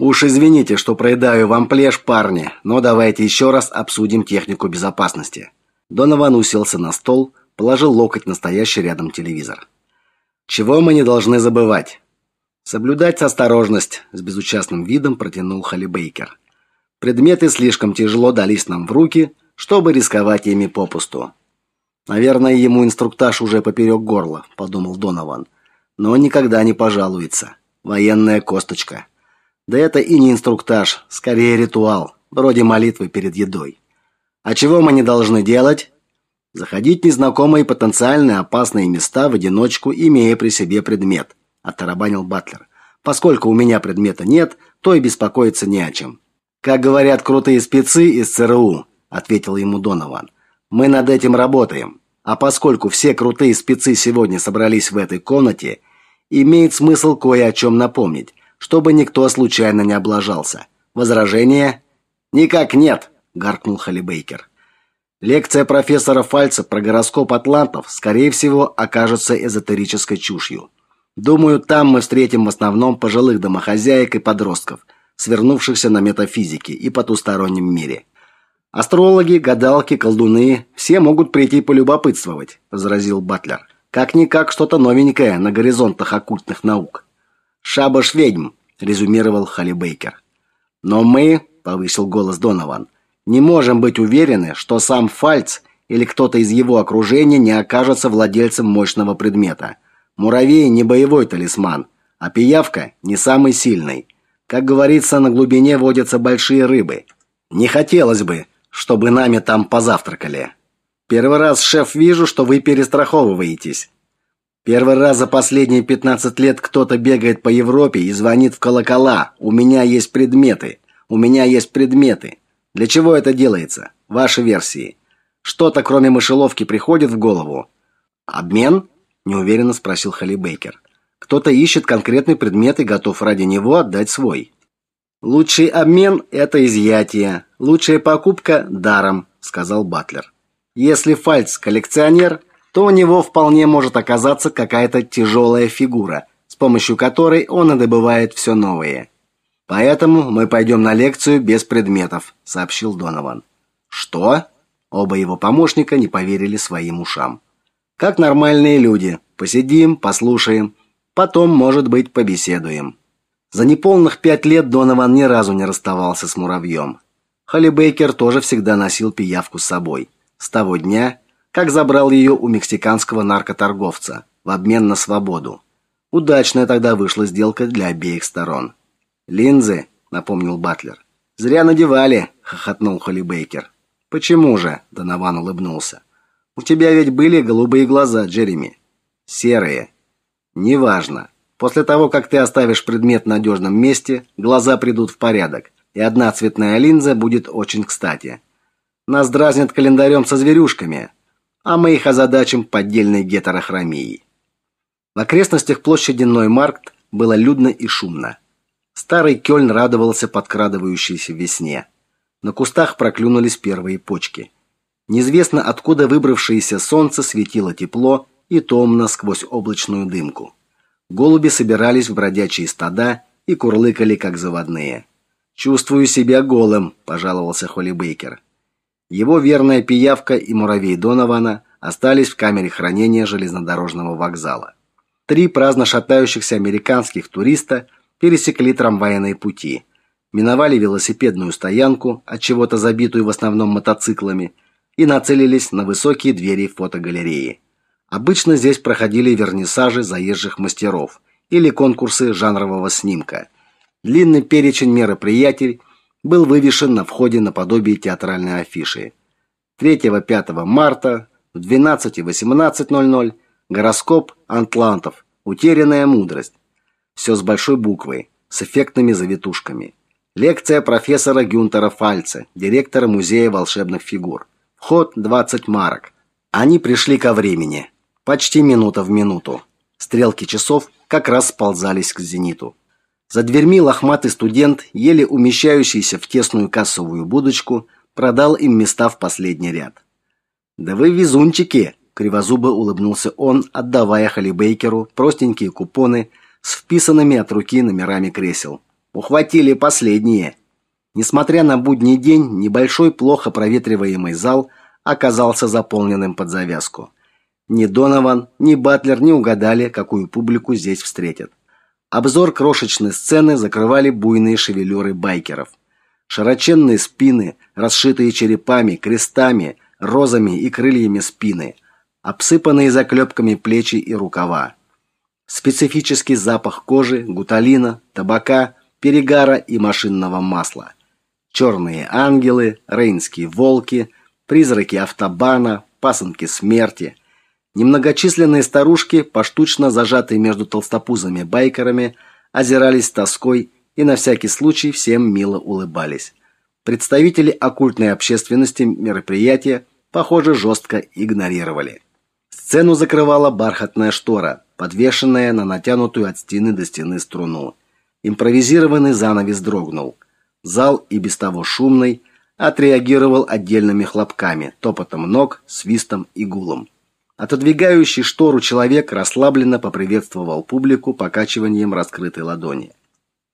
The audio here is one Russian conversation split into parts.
Уж извините, что проедаю вам плешь, парни, но давайте еще раз обсудим технику безопасности. Донован уселся на стол, положил локоть на стоящий рядом телевизор. Чего мы не должны забывать? Соблюдать осторожность, с безучастным видом протянул Халли Бейкер. Предметы слишком тяжело дались нам в руки, чтобы рисковать ими попусту. Наверное, ему инструктаж уже поперек горла, подумал Донован. Но он никогда не пожалуется. Военная косточка. Да это и не инструктаж, скорее ритуал, вроде молитвы перед едой. А чего мы не должны делать? Заходить в незнакомые потенциально опасные места в одиночку, имея при себе предмет, оттарабанил Батлер. Поскольку у меня предмета нет, то и беспокоиться не о чем. Как говорят крутые спецы из ЦРУ, ответил ему Донован. Мы над этим работаем. А поскольку все крутые спецы сегодня собрались в этой комнате, имеет смысл кое о чем напомнить чтобы никто случайно не облажался. Возражения? Никак нет, гаркнул Халибейкер. Лекция профессора Фальца про гороскоп атлантов, скорее всего, окажется эзотерической чушью. Думаю, там мы встретим в основном пожилых домохозяек и подростков, свернувшихся на метафизике и потустороннем мире. Астрологи, гадалки, колдуны все могут прийти полюбопытствовать, возразил Батлер. Как никак что-то новенькое на горизонтах оккультных наук. Шабаш ведьм, резюмировал Халли Бейкер. Но мы, повысил голос Донован, не можем быть уверены, что сам Фальц или кто-то из его окружения не окажется владельцем мощного предмета. Муравей не боевой талисман, а пиявка не самый сильный. Как говорится, на глубине водятся большие рыбы. Не хотелось бы, чтобы нами там позавтракали. Первый раз, шеф, вижу, что вы перестраховываетесь. Первый раз за последние 15 лет кто-то бегает по Европе и звонит в колокола. У меня есть предметы. У меня есть предметы. Для чего это делается? Ваши версии. Что-то кроме мышеловки приходит в голову? Обмен? неуверенно спросил Халли Бейкер. Кто-то ищет конкретный предмет и готов ради него отдать свой. Лучший обмен это изъятие, лучшая покупка даром, сказал Батлер. Если Фальц коллекционер, то у него вполне может оказаться какая-то тяжелая фигура, с помощью которой он и добывает все новое. Поэтому мы пойдем на лекцию без предметов, сообщил Донован. Что? Оба его помощника не поверили своим ушам. Как нормальные люди, посидим, послушаем, потом, может быть, побеседуем. За неполных пять лет Донован ни разу не расставался с муравьем. Холли тоже всегда носил пиявку с собой. С того дня, как забрал ее у мексиканского наркоторговца в обмен на свободу. Удачная тогда вышла сделка для обеих сторон. Линзы, напомнил Батлер. Зря надевали, хохотнул Холли Бейкер. Почему же? Донован улыбнулся. У тебя ведь были голубые глаза, Джереми. Серые. Неважно. После того, как ты оставишь предмет в надежном месте, глаза придут в порядок, и одна цветная линза будет очень кстати. Нас дразнят календарем со зверюшками, а мы их озадачим поддельной гетерохромией. В окрестностях площади Ноймаркт было людно и шумно. Старый Кёльн радовался подкрадывающейся весне. На кустах проклюнулись первые почки. Неизвестно откуда выбравшееся солнце светило тепло и томно сквозь облачную дымку. Голуби собирались в бродячие стада и курлыкали как заводные. Чувствую себя голым, пожаловался Холли Бейкер. Его верная пиявка и муравей Донована остались в камере хранения железнодорожного вокзала. Три праздно шатающихся американских туриста пересекли трамвайные пути, миновали велосипедную стоянку, от чего-то забитую в основном мотоциклами, и нацелились на высокие двери фотогалереи. Обычно здесь проходили вернисажи заезжих мастеров или конкурсы жанрового снимка. Длинный перечень мероприятий был вывешен на входе наподобие театральной афиши. 3-5 марта в 12-18:00 гороскоп Антлантов. Утерянная мудрость. Все с большой буквы, с эффектными завитушками. Лекция профессора Гюнтера Фальца, директора музея волшебных фигур. Вход 20 марок. Они пришли ко времени, почти минута в минуту. Стрелки часов как раз сползались к зениту. За дверьми лохматый студент, еле умещающийся в тесную кассовую будочку, продал им места в последний ряд. "Да вы везунчики", кривозубо улыбнулся он, отдавая Халибейкеру простенькие купоны с вписанными от руки номерами кресел. Ухватили последние. Несмотря на будний день, небольшой, плохо проветриваемый зал оказался заполненным под завязку. Ни Донован, ни Батлер не угадали, какую публику здесь встретят. Обзор крошечной сцены закрывали буйные шевелюры байкеров. Широченные спины, расшитые черепами, крестами, розами и крыльями спины, обсыпанные заклепками плечи и рукава. Специфический запах кожи, гуталина, табака, перегара и машинного масла. Черные ангелы, рейнские волки, призраки автобана, пасынки смерти. Немногочисленные старушки, поштучно зажатые между толстопузыми байкерами, озирались тоской и на всякий случай всем мило улыбались. Представители оккультной общественности мероприятия, похоже, жестко игнорировали. Сцену закрывала бархатная штора, подвешенная на натянутую от стены до стены струну. Импровизированный занавес дрогнул. Зал и без того шумный отреагировал отдельными хлопками, топотом ног, свистом и гулом. Отодвигающий штору человек расслабленно поприветствовал публику покачиванием раскрытой ладони.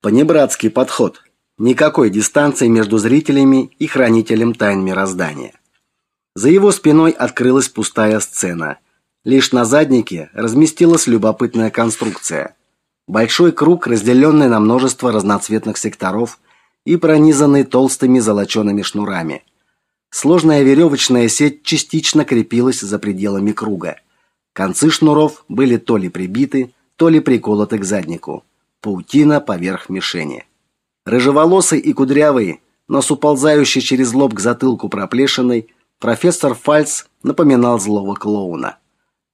Понебратский подход. Никакой дистанции между зрителями и хранителем тайн мироздания. За его спиной открылась пустая сцена. Лишь на заднике разместилась любопытная конструкция. Большой круг, разделенный на множество разноцветных секторов и пронизанный толстыми золочеными шнурами. Сложная веревочная сеть частично крепилась за пределами круга. Концы шнуров были то ли прибиты, то ли приколоты к заднику. Паутина поверх мишени. Рыжеволосый и кудрявый, но с уползающей через лоб к затылку проплешиной, профессор Фальц напоминал злого клоуна.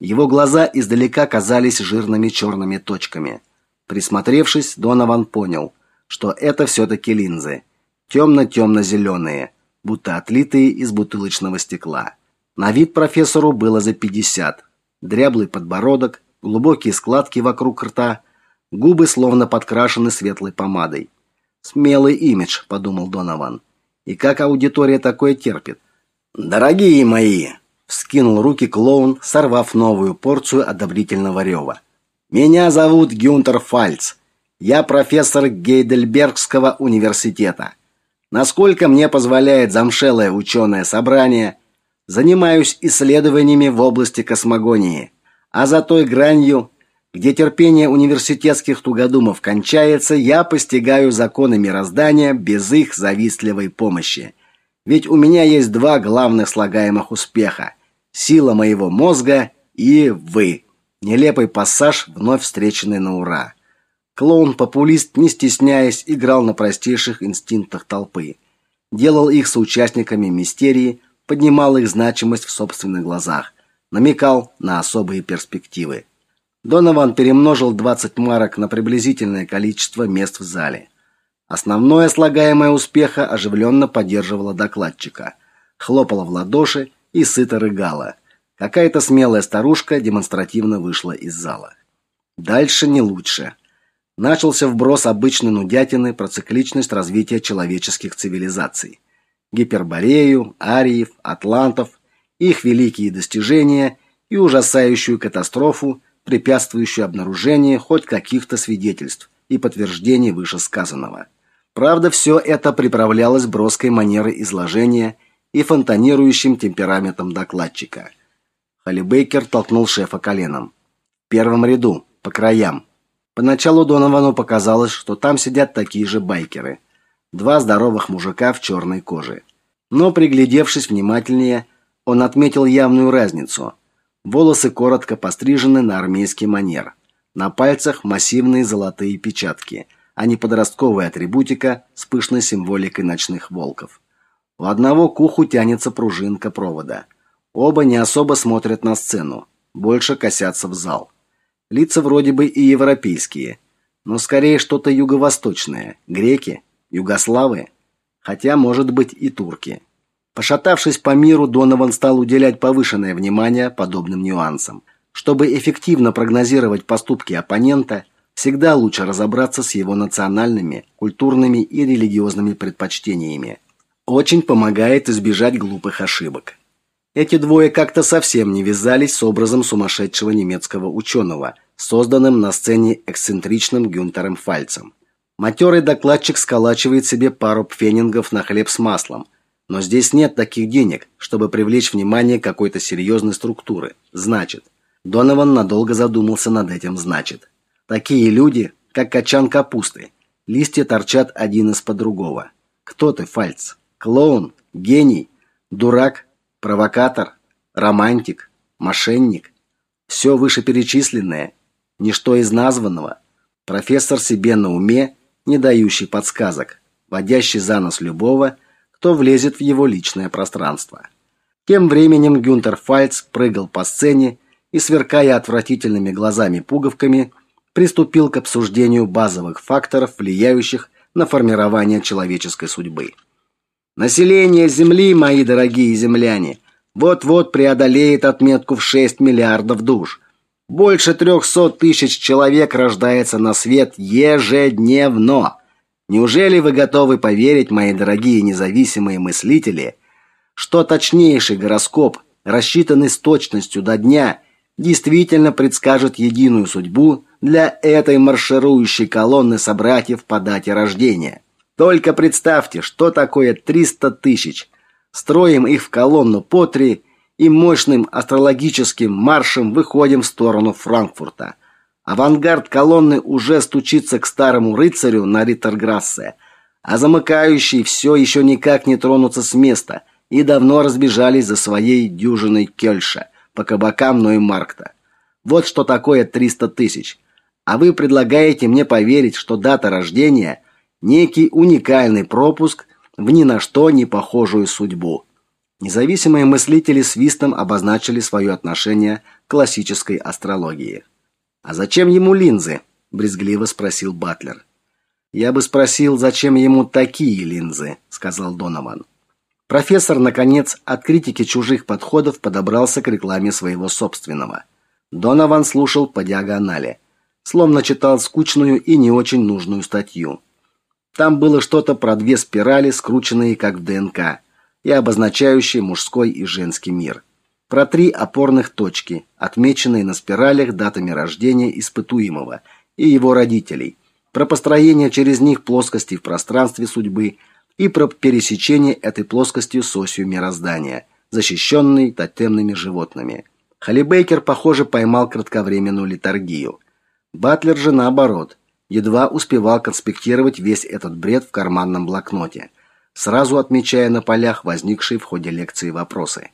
Его глаза издалека казались жирными черными точками – Присмотревшись, Донован понял, что это все-таки линзы. Темно-темно-зеленые, будто отлитые из бутылочного стекла. На вид профессору было за 50. Дряблый подбородок, глубокие складки вокруг рта, губы словно подкрашены светлой помадой. «Смелый имидж», — подумал Донован. «И как аудитория такое терпит?» «Дорогие мои!» — вскинул руки клоун, сорвав новую порцию одобрительного рева. Меня зовут Гюнтер Фальц. Я профессор Гейдельбергского университета. Насколько мне позволяет замшелое ученое собрание, занимаюсь исследованиями в области космогонии. А за той гранью, где терпение университетских тугодумов кончается, я постигаю законы мироздания без их завистливой помощи. Ведь у меня есть два главных слагаемых успеха: сила моего мозга и вы. Нелепый пассаж, вновь встреченный на ура. Клоун-популист, не стесняясь, играл на простейших инстинктах толпы. Делал их соучастниками мистерии, поднимал их значимость в собственных глазах, намекал на особые перспективы. Донован перемножил 20 марок на приблизительное количество мест в зале. Основное слагаемое успеха оживленно поддерживало докладчика, хлопала в ладоши и сыто рыгала – Какая-то смелая старушка демонстративно вышла из зала. Дальше не лучше. Начался вброс обычной нудятины про цикличность развития человеческих цивилизаций. Гиперборею, ариев, атлантов, их великие достижения и ужасающую катастрофу, препятствующую обнаружению хоть каких-то свидетельств и подтверждений вышесказанного. Правда, все это приправлялось броской манерой изложения и фонтанирующим темпераментом докладчика – Холли Бейкер толкнул шефа коленом. В первом ряду, по краям. Поначалу Доновану показалось, что там сидят такие же байкеры. Два здоровых мужика в черной коже. Но приглядевшись внимательнее, он отметил явную разницу. Волосы коротко пострижены на армейский манер. На пальцах массивные золотые печатки, а не подростковая атрибутика с пышной символикой ночных волков. У одного к уху тянется пружинка провода – Оба не особо смотрят на сцену, больше косятся в зал. Лица вроде бы и европейские, но скорее что-то юго-восточное, греки, югославы, хотя, может быть, и турки. Пошатавшись по миру, Донован стал уделять повышенное внимание подобным нюансам. Чтобы эффективно прогнозировать поступки оппонента, всегда лучше разобраться с его национальными, культурными и религиозными предпочтениями. Очень помогает избежать глупых ошибок. Эти двое как-то совсем не вязались с образом сумасшедшего немецкого ученого, созданным на сцене эксцентричным Гюнтером Фальцем. Матерый докладчик сколачивает себе пару пфенингов на хлеб с маслом. Но здесь нет таких денег, чтобы привлечь внимание какой-то серьезной структуры. Значит, Донован надолго задумался над этим значит. Такие люди, как качан капусты. Листья торчат один из-под другого. Кто ты, Фальц? Клоун? Гений? Дурак? Провокатор? Романтик? Мошенник? Все вышеперечисленное? Ничто из названного? Профессор себе на уме, не дающий подсказок, водящий за нос любого, кто влезет в его личное пространство. Тем временем Гюнтер Фальц прыгал по сцене и, сверкая отвратительными глазами-пуговками, приступил к обсуждению базовых факторов, влияющих на формирование человеческой судьбы. Население Земли, мои дорогие земляне, вот-вот преодолеет отметку в 6 миллиардов душ. Больше 300 тысяч человек рождается на свет ежедневно. Неужели вы готовы поверить, мои дорогие независимые мыслители, что точнейший гороскоп, рассчитанный с точностью до дня, действительно предскажет единую судьбу для этой марширующей колонны собратьев по дате рождения. Только представьте, что такое 300 тысяч. Строим их в колонну по три и мощным астрологическим маршем выходим в сторону Франкфурта. Авангард колонны уже стучится к старому рыцарю на Риттерграссе, а замыкающие все еще никак не тронутся с места и давно разбежались за своей дюжиной Кельша – по кабакам Ноймаркта. Вот что такое 300 тысяч. А вы предлагаете мне поверить, что дата рождения – некий уникальный пропуск в ни на что не похожую судьбу. Независимые мыслители свистом обозначили свое отношение к классической астрологии. «А зачем ему линзы?» – брезгливо спросил Батлер. «Я бы спросил, зачем ему такие линзы?» – сказал Донован. Профессор, наконец, от критики чужих подходов подобрался к рекламе своего собственного. Донован слушал по диагонали, словно читал скучную и не очень нужную статью. Там было что-то про две спирали, скрученные как в ДНК, и обозначающие мужской и женский мир. Про три опорных точки, отмеченные на спиралях датами рождения испытуемого и его родителей. Про построение через них плоскости в пространстве судьбы – и про пересечение этой плоскостью с осью мироздания, защищенной тотемными животными. Халибейкер, похоже, поймал кратковременную литургию. Батлер же наоборот, едва успевал конспектировать весь этот бред в карманном блокноте, сразу отмечая на полях возникшие в ходе лекции вопросы.